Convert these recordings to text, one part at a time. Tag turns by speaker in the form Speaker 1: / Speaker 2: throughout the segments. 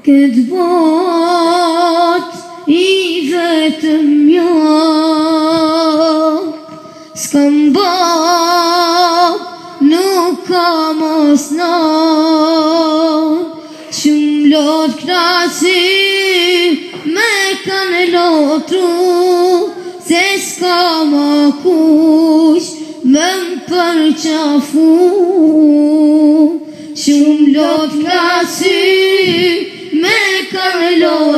Speaker 1: Këtë bot, i vetëm njërë, jo. s'kam bërë, nuk kam osnërë, shumë lot krasi, me kanë lotru, se s'kam a kushë, me më përqafu, shumë lot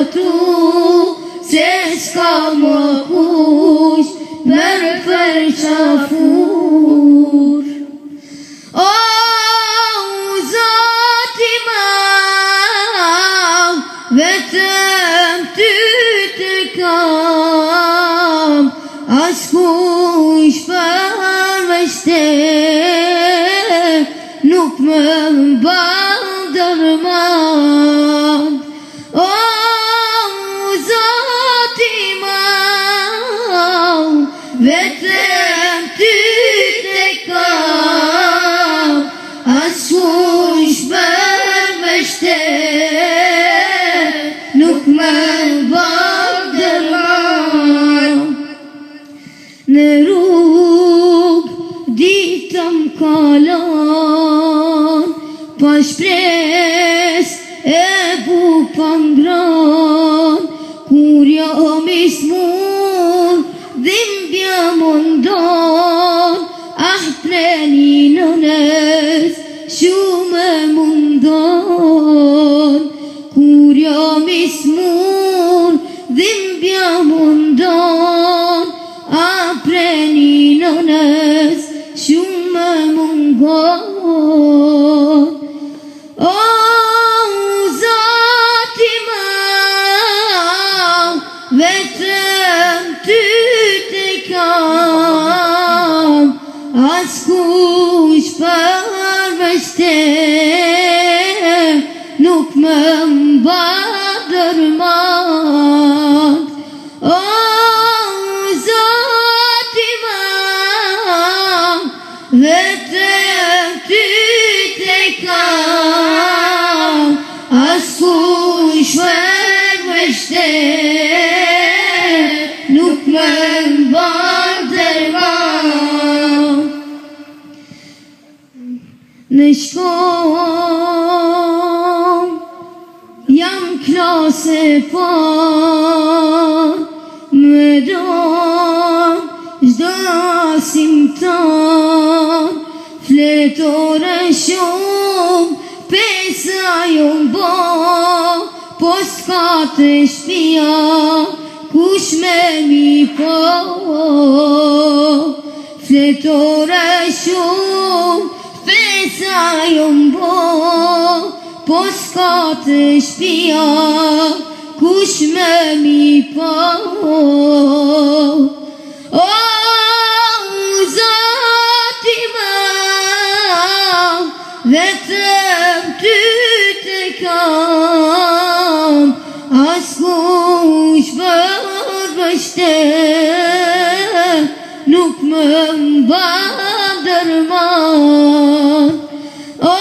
Speaker 1: tu se escomo vetëm ty të kam, asun shpër me shte, nuk me vëmë në rrugë ditëm kalon, pa po shpresë, e bu pëngron, kur jo mismu, O zatima, vetëm ty kam A s'kush përveçte, nuk më mba dërma asku shfarbështë nuk më vargëva nishom jam klasë for po më do zasimtan fletorësh ju mbo Po s'ka shpia Kush me mi po Fletore shumë Fesa ju mbo Po s'ka shpia Kush me mi po O zati më Dhe të derman Ol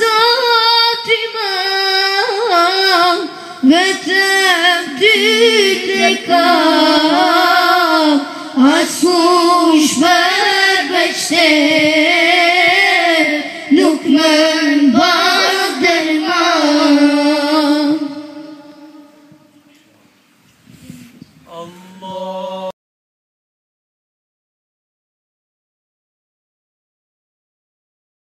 Speaker 1: zatima ve tebdille kal Asmuş berbeşte Allah